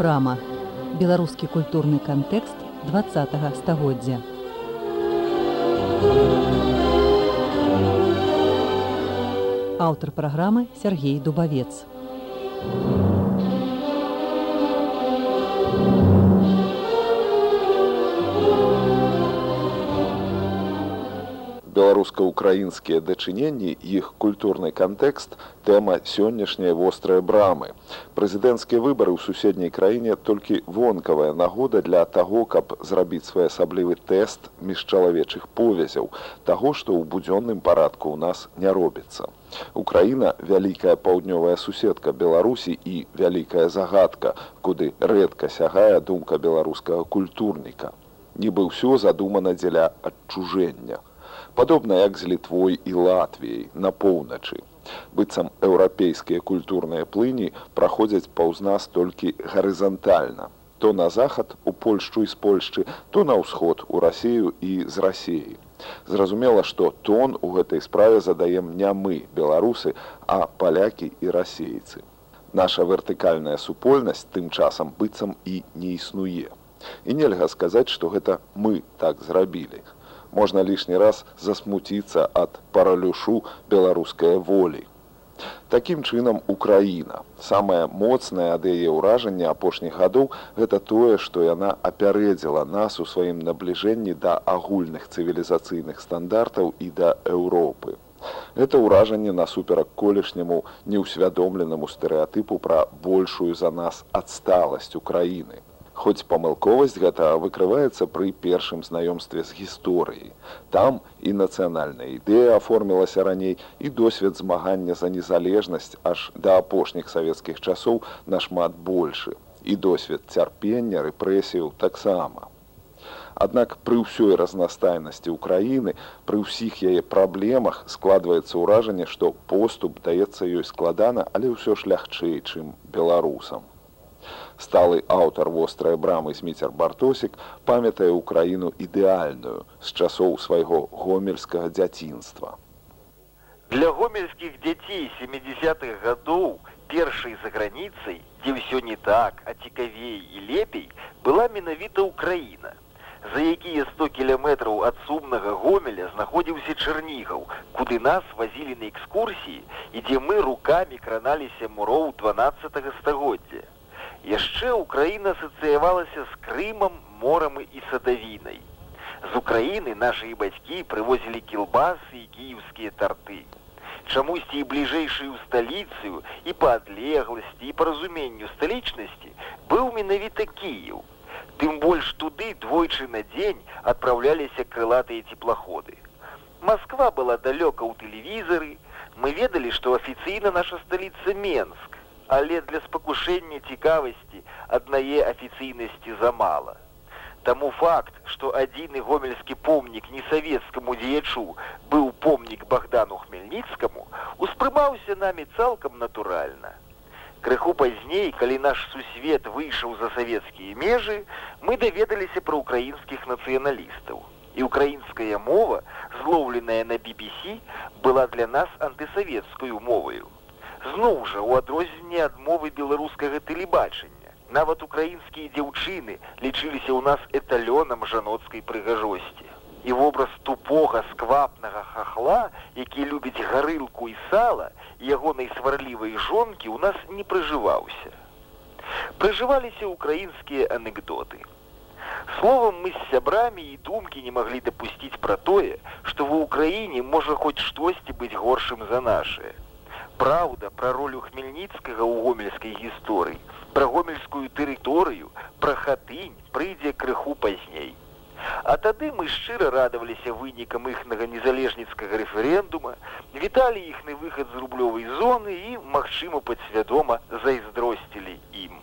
брама беларускі культурны кантэкст два стагоддзя. Аўтар праграмы Сергей дубавец беларуска-украінскія дачыненні іх культурны кантэкст тэма сённяшняй вострыя брамы. Прэзідэнцкія выбары ў суседняй краіне толькі вонкавая нагода для таго каб зрабіць своеасаблівы тэст міжчалавечых повязяў таго што ў будзённым парадку ў нас не робіцца. Украіна вялікая паўднёвая суседка беларусі і вялікая загадка куды рэдка сягае думка беларускага культурніка. Нібы ўсё задумана дзеля адчужэння падобна як з літвой і латвіяй на поўначы. Быццам еўрапейскія культурныя плыні праходзяць паўз нас толькі гарызантальна. То на захад у польшчу і з польшчы то на ўсход у рассею і з рассеі зразумела што тон у гэтай справе задаем не мы беларусы а палякі і расейцы. Наша вертыкальная супольнасць тым часам быццам і не існуе. І нельга сказаць што гэта мы так зрабілі можна лішні раз засмуціцца ад паралюшу беларускай волі. Такім чынам Украіна. Самае моцнае ад яе ўражанне апошніх гадоў гэта тое, што яна апярэдзіла нас у сваім набліжэнні да агульных цывілізацыйных стандартаў і да Еўропы. Гэта ўражанне насуперак колішняму неўсвядомленаму стэеатыпу пра большую за нас адсталасць Украіны хоць памылковасць гэта выкрываецца пры першым знаёмстве з гісторыяй. Там і нацыянальная ідэя аформілася раней і досвед змагання за незалежнасць аж да апошніх савецкіх часоў нашмат большы. І досвед цярпення рэпрэсіяў таксама. Аднак пры ўсёй разнастайнасці ўкраіны, пры ўсіх яе праблемах складваецца ўражанне, што поступ даецца ёй складана, але ўсё ж лягчэй, чым беларусам сталы аўтар вострая брамы сміцер бартосік памятае ўкраіну ідэальную з часоў свайго гомельскага дзяцінства. Для гомельскіх дзяцей семидесятых гадоў першай за граніцай дзе ўсё не так а цікавей і лепей была менавіта ўкраіна за якія 100 кіляметраў ад сумнага гомеля знаходзіўся чарнігаў куды нас вазілі на экскурсіі і дзе мы руками краналіся муроў 12 стагоддзя яшчэ ўкраіна асацыявалася з крымам морам і садавінай. З украіны нашы бацькі прывозілі кілбасы і кіеўскія тарты чамусьці і бліжэйшую сталіцыю і па адлегласці і па разуменню сталічнасці быў менавіта кіеў тым больш туды двойчы на дзень адпраўляліся крылатыя цеплаходы Масква была далёка ў тэлевізары мы ведалі што афіцыйна наша сталіца менск але для спакушэння цікавасці аднае афіцыйнасці замала. Таму факт, што адзіны гомельскі помнік несавецкаму дзеячу быў помнік Богдану Хмельніцкаму, успрымаўся намі цалкам натуральна. Крыху пазней, калі наш сусвет выйшаў за савецкія межы, мы даведаліся пра ўкраінскіх нацыяналістаў. І украінская мова, злоўленая на BBC, была для нас антысавецкую моваю зноў жа у адрозненне адмовы беларускага тэлебачання. Нават украінскія дзяўчыны лічыліся ў нас эталёнам жаноцкай прыгажосці. І вобраз тупога сквапнага хахла які любіць гарылку і сала ягонай сварлівай жонкі ў нас не прыжываўся. Прыжываліся украінскія анекдоты. Словом мы з сябрамі і думкі не маглі дапусціць пра тое што ва ўкраіне можа хоць штосьці быць горшым за нашее праўда пра ролю хмельніцкага ў гомельскай гісторыі пра гомельскую тэрыторыю пра хатынь прыйдзе крыху пазней. А тады мы шчыра радаваліся вынікам іхнага незалежніцкага рэферэндума віталі іхны выхад з рублёвай зоны і магчыма падсвядома зайздросцілі ім.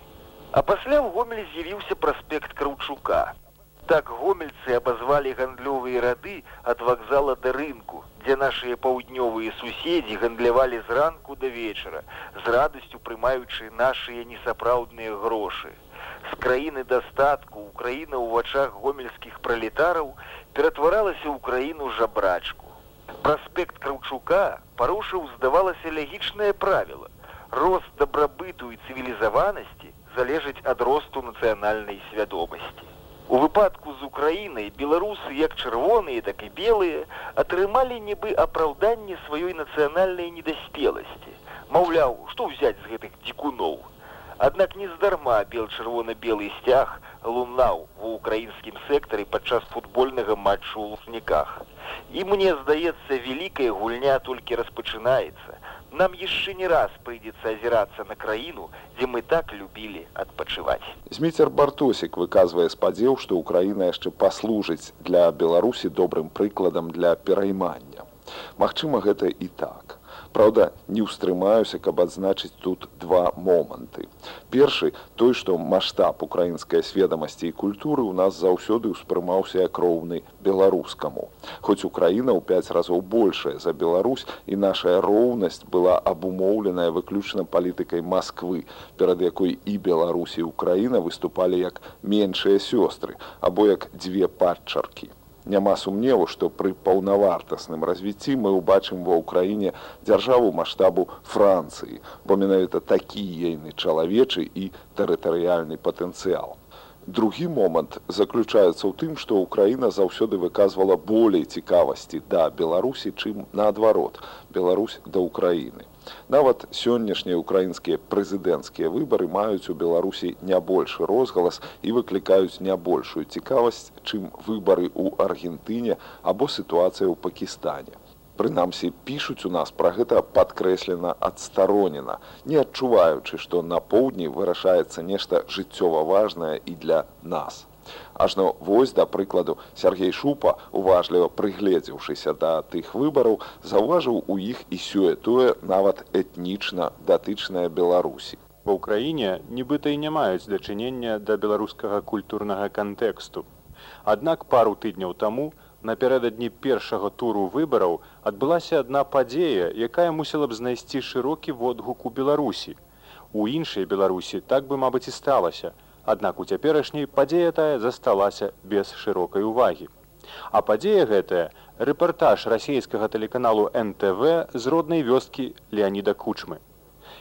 А пасля ў гомелі з'явіўся праспект краўчука так гомельцы абазвалі гандлёвыя рады ад вакзала да рынку дзе нашыя паўднёвыя суседзі гандлявалі зранку да вечара з радасцю прымаючы нашыя несапраўдныя грошы. З краіны дастатку украіна ў вачах гомельскіх пралетараў ператваралася ў краіну жабрачку. Праспект краўчука парушыў здавалася лягічнае правіла. Рост дабрабыту і цывілізаванасці залежыць ад росту нацыянальнай свядомасці. У выпадку з Украінай беларусы як чырвоныя, так і белыя атрымалі нібы апраўданне сваёй нацыянальнай недаспеласці. Маўляў, што ўзяць з гэтых дзікуноў. Аднак нездарма бел-чырвона-белы сцяг лунаў ва ўкраінскім сектары падчас футбольнага матчу ў лужніках. І мне здаецца, вялікая гульня толькі распачынаецца. Нам яшчэ не раз прыйдзецца азірацца на краіну, дзе мы так любілі адпачываць. Зміцер Бартосік выказвае спадзеў, што ўкраіна яшчэ паслужыць для Беларусі добрым прыкладам для пераймання. Магчыма, гэта і так. Праўда, не ўстрымаюся, каб адзначыць тут два моманты. Першы той, што маштаб украінскай сведамасці і культуры ў нас заўсёды ўспрымаўся як роўны беларускаму. Хоць Украіна ў пяць разоў большая за Беларусь і нашая роўнасць была абумоўленая выключна палітыкай Масквы, перад якой і Беларусі і Украіна выступалі як меншыя сёстры або як дзве падчаркі няма сумневу, што пры паўнавартасным развіцці мы ўбачым ва ўкраіне дзяржаву маштабу Францыі, бо менавіта такі ейны чалавечы і тэрытарыяльны патэнцыял. Другі момант заключаецца ў тым, што ўкраіна заўсёды выказвала болей цікавасці да Беларусі, чым наадварот Беларусь да ўкраіны. Нават сённяшнія ўкраінскія прэзідэнцкія выбары маюць у Беларусі не большы розгалас і выклікаюць не большую цікавасць, чым выбары ў Аргентыне або сітуацыя ў Пакістане. Прынамсі пішуць у нас пра гэта падкрэслена адстаронена, не адчуваючы, што на поўдні вырашаецца нешта жыццёва важнае і для нас. Ажно вось да прыкладу Сергей Шупа, уважліва прыгледзеўшыся да тых выбараў, заўважыў у іх і сёе-тое нават этнічна датычная Беларусі. Ва ўкраіне нібыта і не маюць дачынення да беларускага культурнага кантэксту. Аднак пару тыдняў таму, напярэдадні першага туру выбараў адбылася адна падзея, якая мусіла б знайсці шырокі водгук у Беларусі. У іншай Беларусі так бы, мабыць, і сталася, Аднак у цяперашняй падзея тая засталася без шырокай увагі. А падзея гэтая рэпартаж расійскага тэлеканалу НТВ з роднай вёскі Леаніда Кучмы.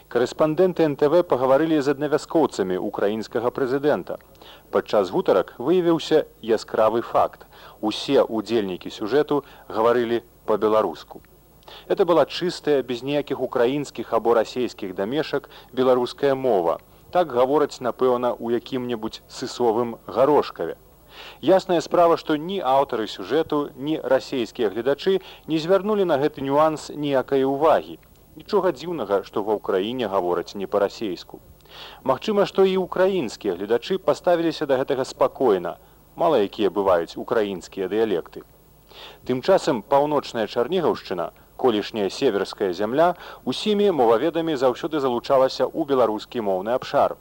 Карэспандэнты НТВ пагаварылі з аднавяскоўцамі украінскага прэзідэнта. Падчас гутарак выявіўся яскравы факт. Усе ўдзельнікі сюжэту гаварылі па-беларуску. Это была чыстая, без ніякіх украінскіх або расійскіх дамешак беларуская мова, так гавораць напэўна у якім-небудзь сысовым гарошкаве. Ясная справа што ні аўтары сюжэту ні расійскія гледачы не звярнулі на гэты нюанс ніякай увагі. Нічога дзіўнага што ва ўкраіне гавораць не па-расейску. Магчыма што і ўкраінскія гледачы паставіліся да гэтага спакойна. Мала якія бываюць украінскія дыялекты. Тым часам паўночная чарнігаўшчына колішняя северская зямля усімі моваведамі заўсёды залучалася ў беларускі моўны абшар.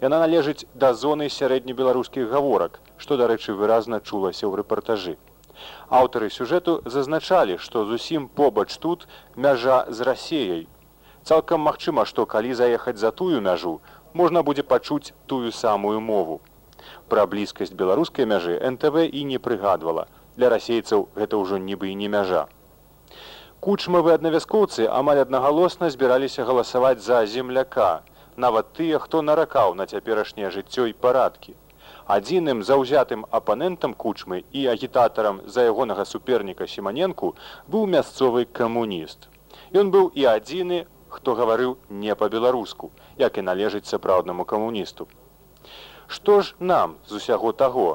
Яна належыць да зоны сярэднебеларускіх гаворак, што, дарэчы, выразна чулася ў рэпартажы. Аўтары сюжэту зазначалі, што зусім побач тут мяжа з рассеяй. Цалкам магчыма, што калі заехаць за тую мяжу, можна будзе пачуць тую самую мову. Пра блізкасць беларускай мяжы НТВ і не прыгадвала. Для расейцаў гэта ўжо нібы і не мяжа. Кучмавы аднавяскоўцы амаль аднагалосна збіраліся галасаваць за земляка, нават тыя, хто наракаў на цяперашняе жыццё і парадкі. Адзіным заўзятым апанентам кучмы і агітатарам за ягонага суперніка Семаненку быў мясцовы камуніст. Ён быў і адзіны, хто гаварыў не па-беларуску, як і належыць сапраўднаму камуністу. Што ж нам з усяго таго?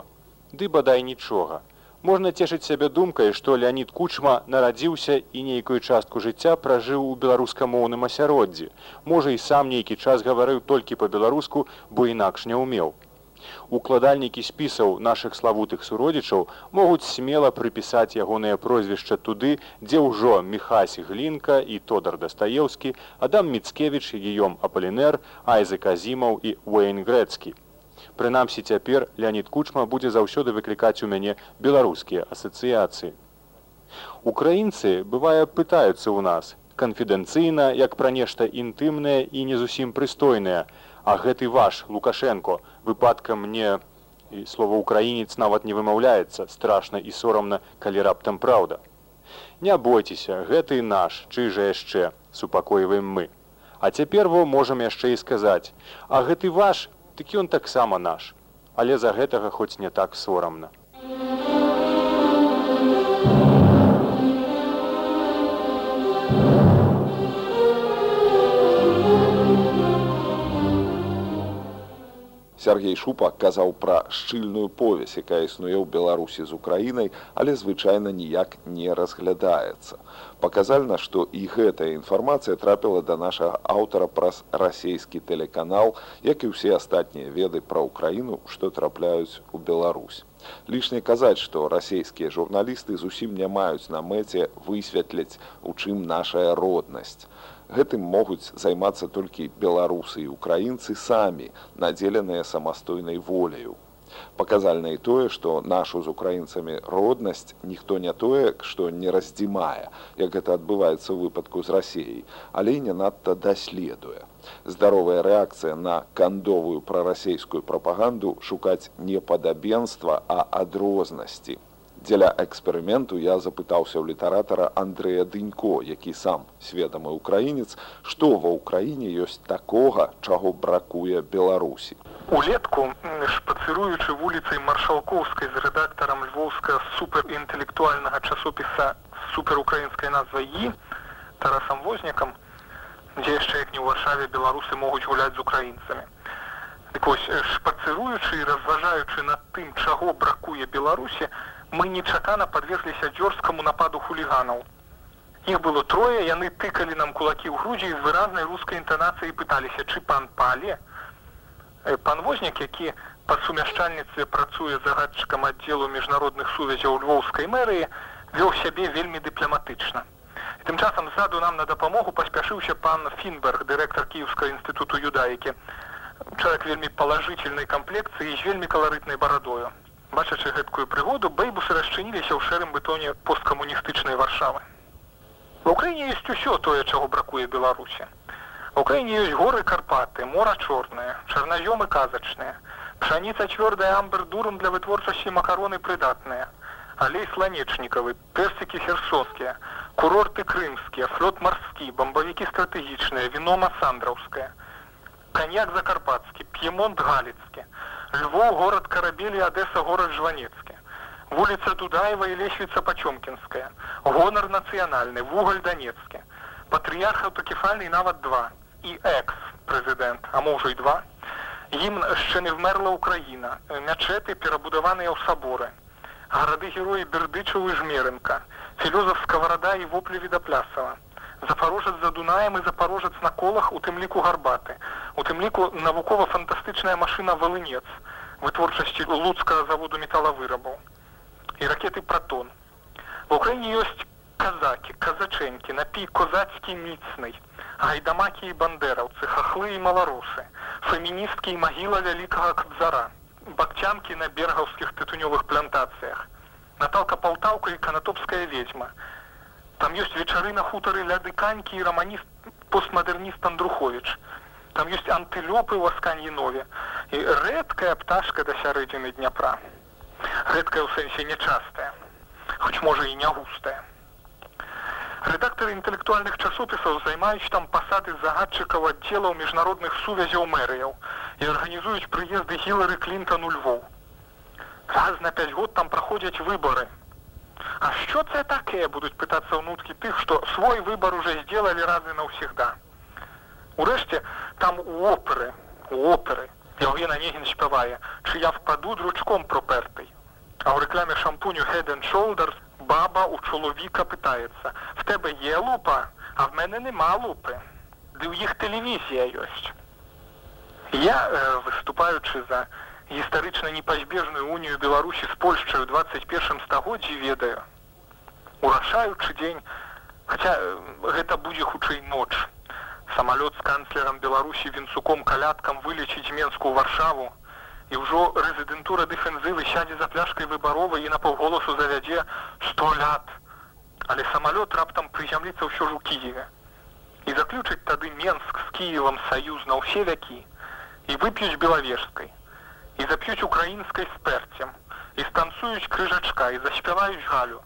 Ды бадай нічога можна цешыць сябе думкай, што Леонид Кучма нарадзіўся і нейкую частку жыцця пражыў у беларускамоўным асяроддзі. Можа і сам нейкі час гаварыў толькі па-беларуску, бо інакш не ўмеў. Укладальнікі спісаў нашых славутых суродзічаў могуць смела прыпісаць ягоныя прозвішча туды, дзе ўжо Михасі Глінка і Тодар Дастаеўскі, Адам Міцкевіч і Гіём Апалінер, Айзек Азімаў і Уэйн Грэцкі. Прынамсі цяпер Леонид Кучма будзе заўсёды выклікаць у мяне беларускія асацыяцыі. Украінцы бывае пытаюцца ў нас канфідэнцыйна, як пра нешта інтымнае і не зусім прыстойнае, А гэты ваш Лукашенко выпадкам мне і слова украінец нават не вымаўляецца страшна і сорамна, калі раптам праўда. Не бойцеся, гэты наш, чый жа яшчэ супакойваем мы. А цяпер во можам яшчэ і сказаць: А гэты ваш Такі ён таксама наш, але за гэтага хоць не так сорамна. Сергей Шупа казаў пра шчыльную повязь, якая існуе ў Беларусі з Украінай, але звычайна ніяк не разглядаецца. Паказальна, што і гэтая інфармацыя трапіла да нашага аўтара праз расійскі тэлеканал, як і ўсе астатнія веды пра ўкраіну, што трапляюць у Беларусь. Лішне казаць, што расійскія журналісты зусім не маюць на мэце высветляць, у чым нашая роднасць. Гэтым могуць займацца толькі беларусы і украінцы самі, надзеленыя самастойнай воляю. Паказальна і тое, што нашу з украінцамі роднасць ніхто не тое, што не раздзімае, як гэта адбываецца ў выпадку з рассеяй, але не надта даследуе. Здаровая рэакцыя на кандовую прарасейскую прапаганду шукаць не падабенства, а адрознасці. Дзеля эксперыменту я запытаўся ў літаратара Андрэя Дынько, які сам сведамы украінец, што ва ўкраіне ёсць такога, чаго бракуе Беларусі. Улетку шпацыруючы вуліцай маршалкоўскай з рэдактарам львоўска суперінтэлектуальнага часопіса суперукраінскай назвай і тарасам вознікам, дзе яшчэ як не ў варшаве беларусы могуць гуляць з украінцамі. Дык вось шпацыруючы і разважаючы над тым, чаго бракуе Беларусі, мы нечакана подвергліся дзёрзкаму нападу хуліганаў. Іх было трое, яны тыкалі нам кулакі ў грудзі з выразнай рускай інтанацыяй пыталіся, чы пан пале. Э, пан вознік, які па сумяшчальніцтве працуе загадчыкам аддзелу міжнародных сувязяў львоўскай мэрыі, вёў сябе вельмі дыпламатычна. Тым часам ззаду нам на дапамогу паспяшыўся пан Фінберг, дырэктар кіеўскага інстытуту юдаікі. Чалавек вельмі палажыцельнай камплекцыі з вельмі каларытнай барадою бачачы гэткую прыгоду бэйбусы расчыніліся ў шэрым бетоне посткамуністычнай варшавы. В украіне ёсць усё тое чаго бракуе беларусі. Украіне ёсць горы карпаты мора чорныя чарназёмы казачныя. Пшаніца цвёрдая амбер дурум для вытворчасці макароны прыдатныя. Алей сланечнікавы персікі херсонскія курорты крымскія флот марскі бамбавікі стратэгічныя віно масандраўская коньяк закарпатскі п'емонт галіцкі Львов, город Корабель и Одесса, город Жванецкий. Улица Дудаева и Лещвица Почемкинская. Гонор национальный, в Уголь Донецке. Патриарх автокефальный навод 2. И экс-президент, а може й два. Їм ще не вмерла Україна. Мячети перебудовані у собори. Городи герої Бердичева і Жмеренка. Філозоф Сковорода і Воплі Відоплясова. Запорожец за Дунаем і Запорожец на колах, у тым ліку гарбаты. У тым ліку навукова-фантастычная машына Валынец, вытворчасці луцкага заводу металавырабаў. І ракеты Пратон. В Украіне ёсць казакі, казачэнькі, напій козацкі міцнай, гайдамакі і бандераўцы, хахлы і маларусы, феміністкі і магіла вялікага кабзара, бакчанкі на бергаўскіх тытунёвых плантацыях, Наталка Палтаўка і канатопская ведьма, Там ёсць вечары на хутары ляды канькі і раманіст постмадэрніст Андрухович. Там ёсць антылёпы ў асканьінове і рэдкая пташка да сярэдзіны дняпра. Рэдкая ў сэнсе нечастая, хоць можа і не густая. Рэдактары інтэлектуальных часопісаў займаюць там пасады загадчыкаў аддзелаў міжнародных сувязяў мэрыяў і арганізуюць прыезды Гілары Клінтону Львоў. Раз на 5 год там праходзяць выборы, А що це таке, будуть питатися внутки тих, що свій вибор уже зробили раз і Урешті, там у опери, у опери, Євген Онегін співає, чи я впаду дручком пропертий. А в рекламі шампуню Head and Shoulders баба у чоловіка питається, в тебе є лупа, а в мене нема лупи. Де в їх телевізія есть. Я, е, виступаючи за гістарычна непазбежную унію беларусі з польшчай у 21 стагоддзі ведаю урашаючы дзень хаця гэта будзе хутчэй ноч самалёт з канцлерам беларусі вінцуком калядкам вылечыць менскую варшаву і ўжо рэзідэнтура дэфензывы сядзе за пляшкай выбарова і на паўголасу завядзе 100 лят але самалёт раптам прызямліцца ўсё ж у кіеве. І заключыць тады менск з кіевам саюз на ўсе вякі і вып'юць белавежскай і зап'юць украінскай спэрцем і станцуюць крыжачка і заспяваюць галю.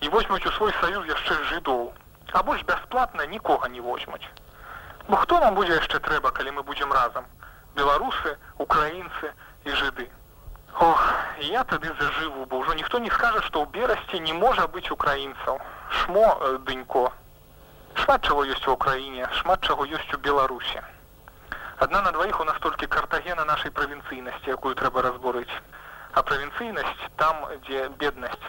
І возьмуць у свой саюз яшчэ жыдоў. А больш бясплатна нікога не возьмуць бо хто нам будзе яшчэ трэба калі мы будзем разам беларусы украінцы і жыды Ох, я тады зажыву бо ўжо ніхто не скажа што ў берасці не можа быць украінцаў шмо э, дынько. Шмат чаго ёсць у ўкраіне шмат чаго ёсць у беларусі адна на дваіх у нас толькі картагена нашай правінцыйнасці якую трэба разбурыць а правінцыйнасць там дзе беднасць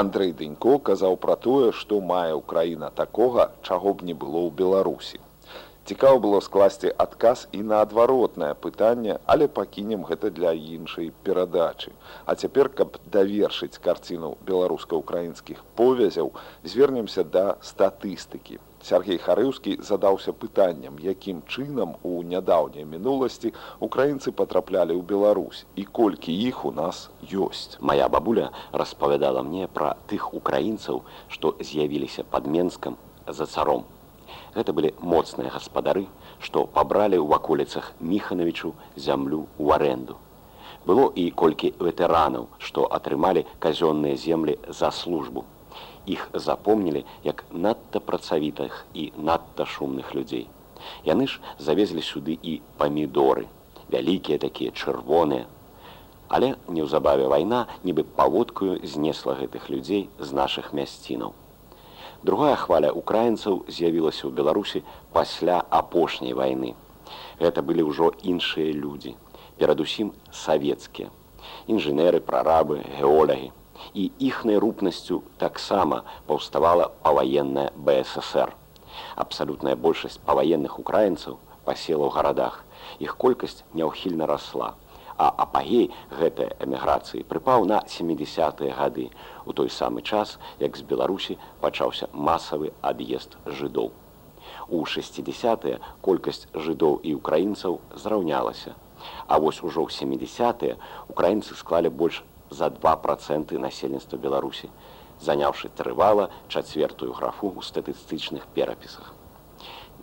Андрей Дынько казаў пра тое, што мае ўкраіна такога, чаго б не было ў Беларусі. Цікава было скласці адказ і на адваротнае пытанне, але пакінем гэта для іншай перадачы. А цяпер, каб давершыць карціну беларуска-украінскіх повязяў, звернемся да статыстыкі. Сергей Харыўскі задаўся пытаннем, якім чынам у нядаўняй мінуласці украінцы патраплялі ў Беларусь і колькі іх у нас ёсць. Мая бабуля распавядала мне пра тых украінцаў, што з'явіліся пад Менскам за царом. Гэта былі моцныя гаспадары, што пабралі ў ваколіцах Міханавічу зямлю ў аренду. Было і колькі ветэранаў, што атрымалі казённыя землі за службу іх запомнілі як надта працавітых і надта шумных людзей. Яны ж завезлі сюды і памідоры, вялікія такія чырвоныя. Але неўзабаве вайна нібы паводкую знесла гэтых людзей з нашых мясцінаў. Другая хваля украінцаў з'явілася ў Беларусі пасля апошняй вайны. Гэта былі ўжо іншыя людзі, перадусім савецкія, інжынеры, прарабы, геолагі і іхнай рупнасцю таксама паўставала паваенная БССР. Абсалютная большасць паваенных украінцаў пасела ў гарадах. Іх колькасць няўхільна расла. А апагей гэтай эміграцыі прыпаў на 70-тыя гады, у той самы час, як з Беларусі пачаўся масавы ад'езд жыдоў. У 60-тыя колькасць жыдоў і украінцаў зраўнялася. А вось ужо ў 70-тыя украінцы склалі больш за 2% насельніцтва Беларусі, заняўшы трывала чацвертую графу ў статыстычных перапісах.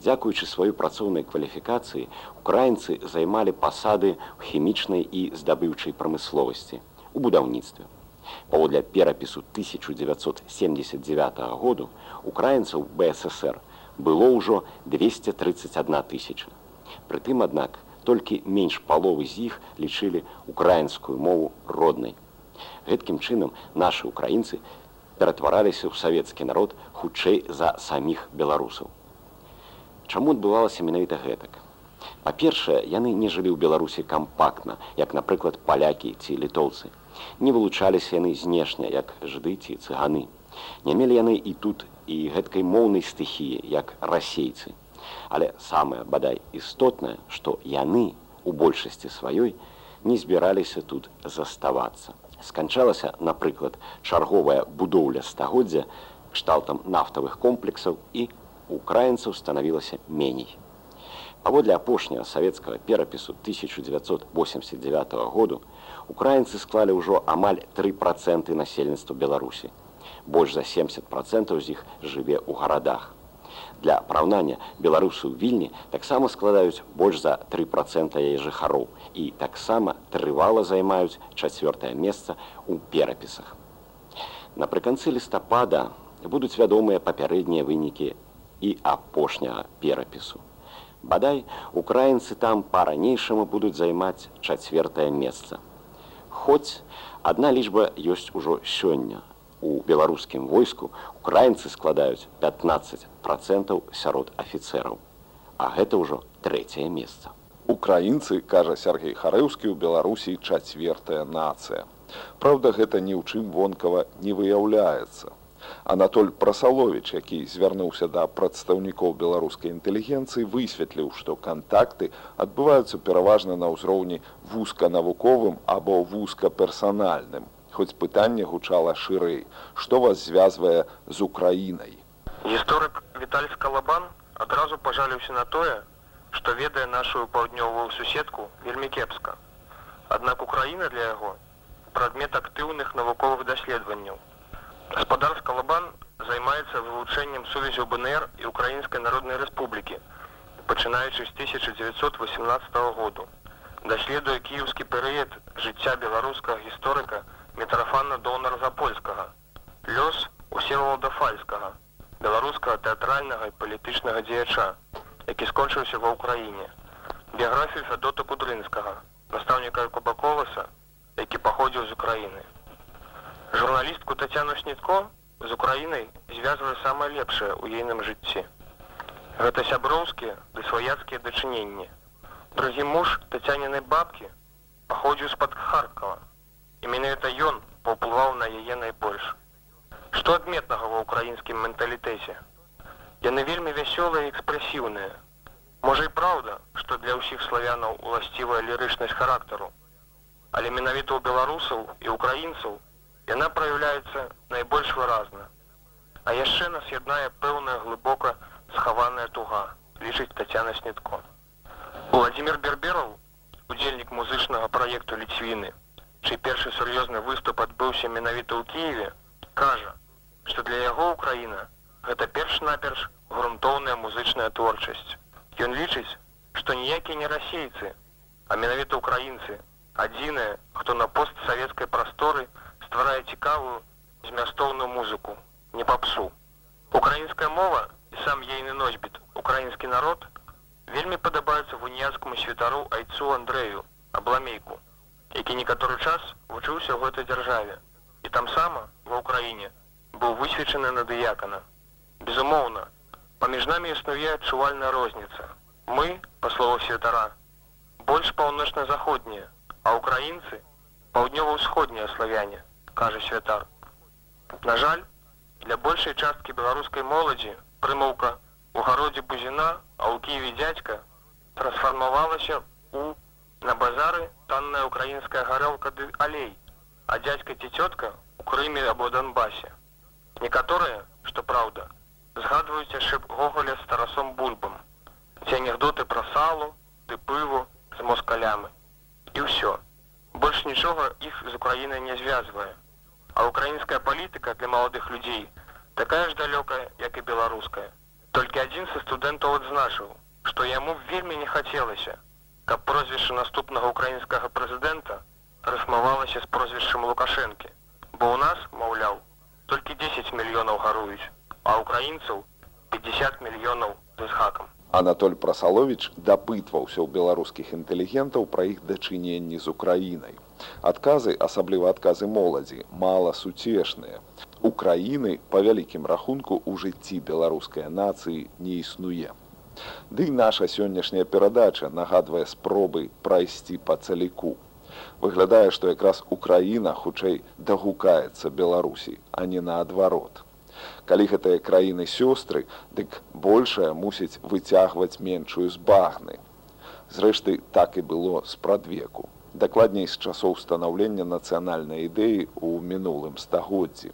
Дзякуючы сваёй працоўнай кваліфікацыі, украінцы займалі пасады ў хімічнай і здабыўчай прамысловасці у будаўніцтве. Паводле перапісу 1979 году украінцаў БССР было ўжо 231 тысяча. Прытым, аднак, толькі менш паловы з іх лічылі украінскую мову роднай. Гэткім чынам нашы украінцы ператвараліся ў савецкі народ хутчэй за саміх беларусаў. Чаму адбывалася менавіта гэтак? Па-першае, яны не жылі ў Беларусі кампактна, як, напрыклад, палякі ці літоўцы. Не вылучаліся яны знешня, як жды ці цыганы. Не мелі яны і тут і гэткай моўнай стыхіі, як расейцы. Але самае бадай істотнае, што яны у большасці сваёй не збіраліся тут заставацца сканчалася, напрыклад, чарговая будоўля стагоддзя кшталтам нафтавых комплексаў і украінцаў станавілася меней. Паводле апошняга савецкага перапісу 1989 году украінцы склалі ўжо амаль тры проценты насельніцтва Беларусі. Больш за 70 процентаў з іх жыве ў гарадах. Для параўнання беларусы ў вільні таксама складаюць больш за тры процента яе жыхароў і таксама трывала займаюць чацвёртае месца ў перапісах. Напрыканцы лістапада будуць вядомыя папярэднія вынікі і апошняга перапісу. Бадай, украінцы там па-ранейшаму будуць займаць чацвертае месца. Хоць адна лічба ёсць ужо сёння, у беларускім войску украінцы складаюць 15 процентаў сярод афіцераў а гэта ўжо трэцяе месца. Украінцы кажа сергей харэўскі ў беларусі чацвертая нацыя. Праўда гэта ні ў чым вонкава не выяўляецца Анатоль прасалович які звярнуўся да прадстаўнікоў беларускай інтэлігенцыі высветліў што кантакты адбываюцца пераважна на ўзроўні вузканавуковым або вузкаперсанальным хоць пытанне гучала шырэй што вас звязвае з украінай гісторык віталь калабан адразу пажаліўся на тое што ведае нашу паўднёвую суседку вельмі кепска. Аднак украіна для яго прадмет актыўных навуковых даследаванняў гаспадар калабан займаецца вывучэннем сувязю бнр і украінскай народнай рэспублікі пачынаючы з 1918 году даследуе кіеўскі перыяд жыцця беларускага гісторыка мітрафана донара запольскага лёс усеволода фальскага беларускага тэатральнага і палітычнага дзеяча які скончыўся ва ўкраіне біяграфію Фядота Кудрынскага, настаўніка Кубаколаса, які паходзіў з Украіны. Журналістку Тацяну Снітко з Украінай звязвае самае лепшае ў ейным жыцці. Гэта сяброўскія ды сваяцкія дачыненні. Другі муж Тацянінай бабкі паходзіў з-пад Харкава. І менавіта ён паўплываў на яе найбольш. Што адметнага ва ўкраінскім менталітэце? Яны вельмі вясёлыя і экспрэсіўныя. Можа і праўда, што для ўсіх славянаў уласцівая лірычнасць характару. Але менавіта ў беларусаў і украінцаў яна праяўляецца найбольш выразна. А яшчэ нас яднае пэўная глыбока схаваная туга, лічыць Тацяна Снітко. Владимир Берберов, удзельнік музычнага праекту ліцвіны, чый першы сур'ёзны выступ адбыўся менавіта ў Киеве, кажа, што для яго Украіна гэта перш-наперш грунтоўная музычная творчасць. Ён лічыць, што ніякія не расейцы, а менавіта украінцы, адзіныя, хто на постсавецкай прасторы стварае цікавую змястоўную музыку, не папсу. Украінская мова і сам ейны носьбіт, украінскі народ вельмі падабаецца вуніяцкаму святару айцу Андрэю, абламейку, які некаторы час вучыўся ў гэтай дзяржаве. І там сама ва ўкраіне быў высвечаны на дыякана. Безумоўна, паміж намі існуе адчувальная розніца. Мы, па словах святара, больш паўночна-заходнія, а украінцы паўднёва-ўсходнія славяне, кажа святар. На жаль, для большай часткі беларускай моладзі прымаўка у гародзе бузіна, а ў Киеве дядька трансфармавалася у на базары танная украінская гарэлка ды алей, а дядька ці цётка у Крыме або Донбасе. Некаторыя, што праўда, згадваюць яшчэ гоголя з тарасом бульбам, ці анекдоты пра салу, ды пыву з москалямы. І ўсё. Больш нічога іх з Украінай не звязвае. А украінская палітыка для маладых людзей такая ж далёкая, як і беларуская. Толькі адзін са студэнтаў адзначыў, што яму вельмі не хацелася, каб прозвішча наступнага украінскага прэзідэнта рыфмавалася з прозвішчам Лукашэнкі. Бо ў нас, маўляў, толькі 10 мільёнаў гаруюць, а украінцаў 50 мільёнаў з хакам. Анатоль Прасалович дапытваўся ў беларускіх інтэлігентаў пра іх дачыненні з Украінай. Адказы, асабліва адказы моладзі, мала суцешныя. Украіны па вялікім рахунку ў жыцці беларускай нацыі не існуе. Ды і наша сённяшняя перадача нагадвае спробы прайсці па цаліку. Выглядае, што якраз Украіна хутчэй дагукаецца Беларусі, а не наадварот. Калі гэтыя краіны сёстры, дык большая мусіць выцягваць меншую з багны. Зрэшты, так і было спрадвеку. Дакладней з часоў станаўлення нацыянальнай ідэі ў мінулым стагоддзі.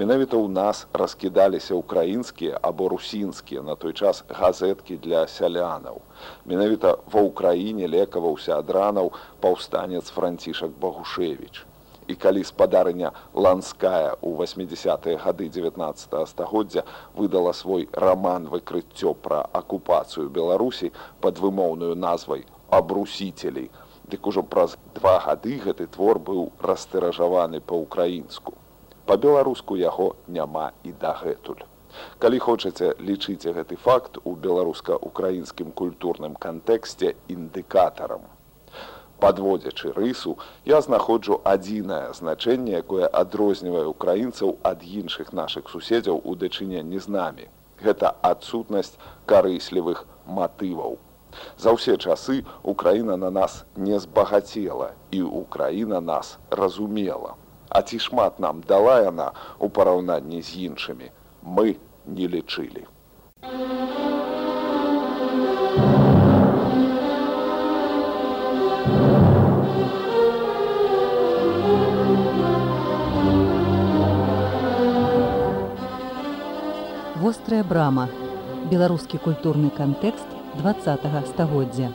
Менавіта ў нас раскідаліся ўкраінскія або русінскія на той час газеткі для сялянаў. Менавіта ва ўкраіне лекаваўся ад ранаў паўстанец францішак Багушевіч. І калі спадарыня ланская ў 80-тые гады 19 -го стагоддзя выдала свой раман выкрыццё пра акупацыю Беларусі пад вымоўную назвай абрусіцелей, дык ужо праз два гады гэты твор быў растыражаваны па-украінску па-беларуску яго няма і дагэтуль. Калі хочаце лічыце гэты факт у беларуска-украінскім культурным кантэксце індыкатарам. Падводзячы рысу, я знаходжу адзінае значэнне, якое адрознівае украінцаў ад іншых нашых суседзяў у дачыненні з намі. Гэта адсутнасць карыслівых матываў. За ўсе часы Украіна на нас не збагацела і Украіна нас разумела. А ці шмат нам дала яна ў параўнанні з іншымі, мы не лічылі. Вострая брама. Беларускі культурны кантэкст 20 стагоддзя.